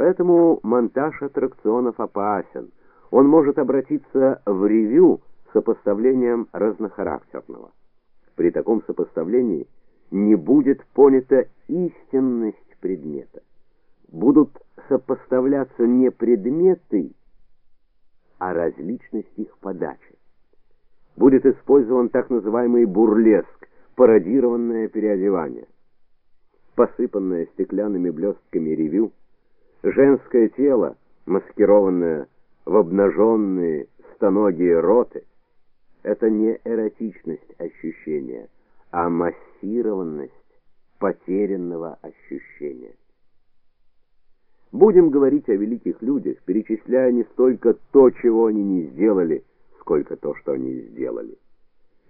Поэтому монтаж аттракционов опасен. Он может обратиться в ревю сопоставлением разнохарактерного. При таком сопоставлении не будет понята истинность предмета. Будут сопоставляться не предметы, а различность их подачи. Будет использован так называемый бурлеск, пародированное переодевание. Посыпанное стеклянными блестками ревю, женское тело, маскированное в обнаженные стоногие роты, это не эротичность ощущения, а массированность потерянного ощущения. Будем говорить о великих людях, перечисляя не столько то, чего они не сделали, сколько то, что они сделали.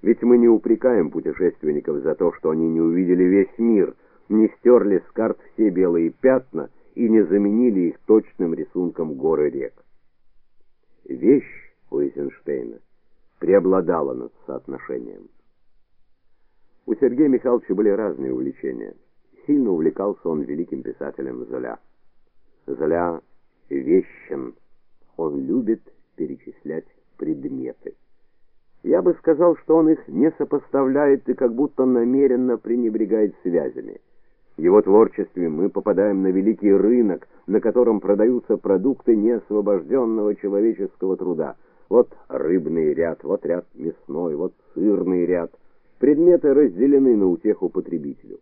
Ведь мы не упрекаем путешественников за то, что они не увидели весь мир, не стерли с карт все белые пятна и не заменили их точным рисунком гор и рек. Вещь у Эйзенштейна преобладала над соотношением. У Сергея Михайловича были разные увлечения. Сильно увлекался он великим писателем Золя. Золя вещен. Он любит перечислять предметы. Я бы сказал, что он их не сопоставляет и как будто намеренно пренебрегает связями. В его творчестве мы попадаем на великий рынок, на котором продаются продукты неосвобожденного человеческого труда. Вот рыбный ряд, вот ряд мясной, вот сырный ряд. Предметы разделены на утеху потребителю.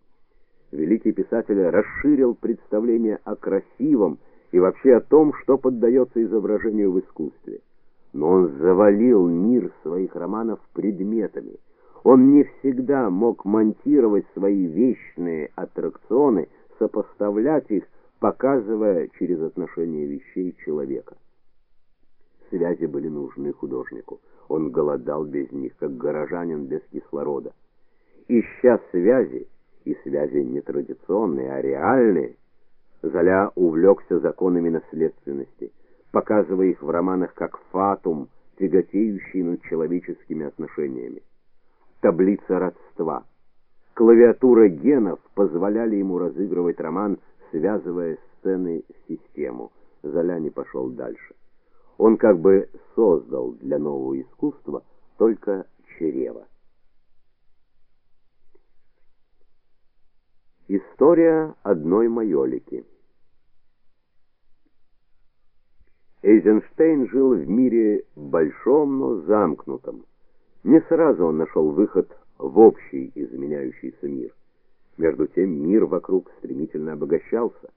Великий писатель расширил представление о красивом и вообще о том, что поддается изображению в искусстве но он завалил мир своих романов предметами. Он не всегда мог монтировать свои вечные аттракционы, сопоставлять их, показывая через отношение вещей человека. Связи были нужны художнику. Он голодал без них, как горожанин без кислорода. Ища связи, и связи не традиционные, а реальные, Золя увлекся законами наследственности – показывая их в романах как фатум, тяготеющий над человеческими отношениями. Таблица родства. Клавиатура генов позволяли ему разыгрывать роман, связывая сцены в систему. Золя не пошел дальше. Он как бы создал для нового искусства только чрево. История одной майолики. Эйзенштейн жил в мире большом, но замкнутом. Не сразу он нашел выход в общий изменяющийся мир. Между тем мир вокруг стремительно обогащался.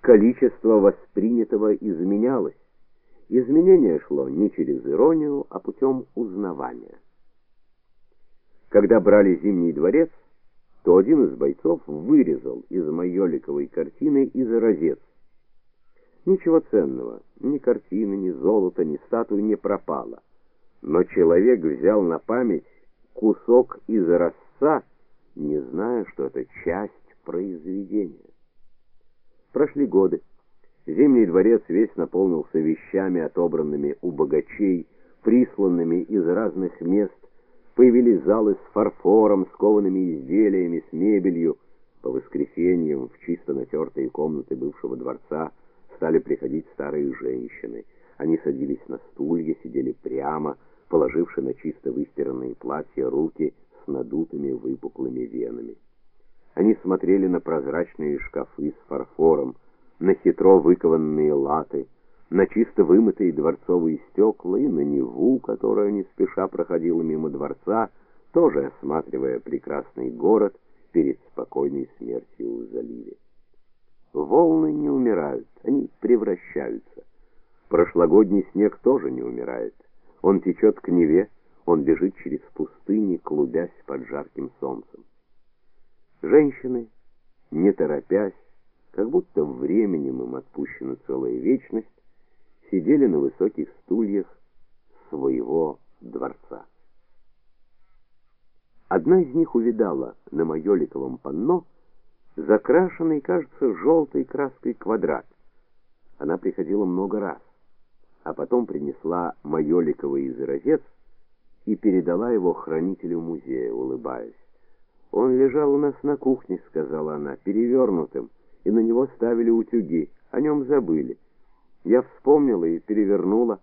Количество воспринятого изменялось. Изменение шло не через иронию, а путем узнавания. Когда брали Зимний дворец, то один из бойцов вырезал из майоликовой картины изразец Ничего ценного, ни картины, ни золота, ни статуи не пропало. Но человек взял на память кусок из разца, не зная, что это часть произведения. Прошли годы. Зимний дворец весь наполнился вещами, отобранными у богачей, присланными из разных мест. Появились залы с фарфором, с коваными изделиями, с мебелью. По воскресеньям в чисто натертые комнаты бывшего дворца – стали приходить старые женщины. Они садились на стулья, сидели прямо, положивши на чисто выстиранные платья руки с надутыми выпуклыми венами. Они смотрели на прозрачные шкафы с фарфором, на хитро выкованные латы, на чисто вымытые дворцовые стекла и на Неву, которая не спеша проходила мимо дворца, тоже осматривая прекрасный город перед спокойной смертью в заливе. Волны не умирают, они превращаются. Прошлогодний снег тоже не умирает. Он течет к Неве, он бежит через пустыни, клубясь под жарким солнцем. Женщины, не торопясь, как будто временем им отпущена целая вечность, сидели на высоких стульях своего дворца. Одна из них увидала на майоликовом панно закрашенный, кажется, желтой краской квадрат. Она приходила много раз, а потом принесла майоликовый изразец и передала его хранителю музея, улыбаясь. «Он лежал у нас на кухне», — сказала она, — «перевернутым, и на него ставили утюги, О нем забыли. Я вспомнила и перевернула.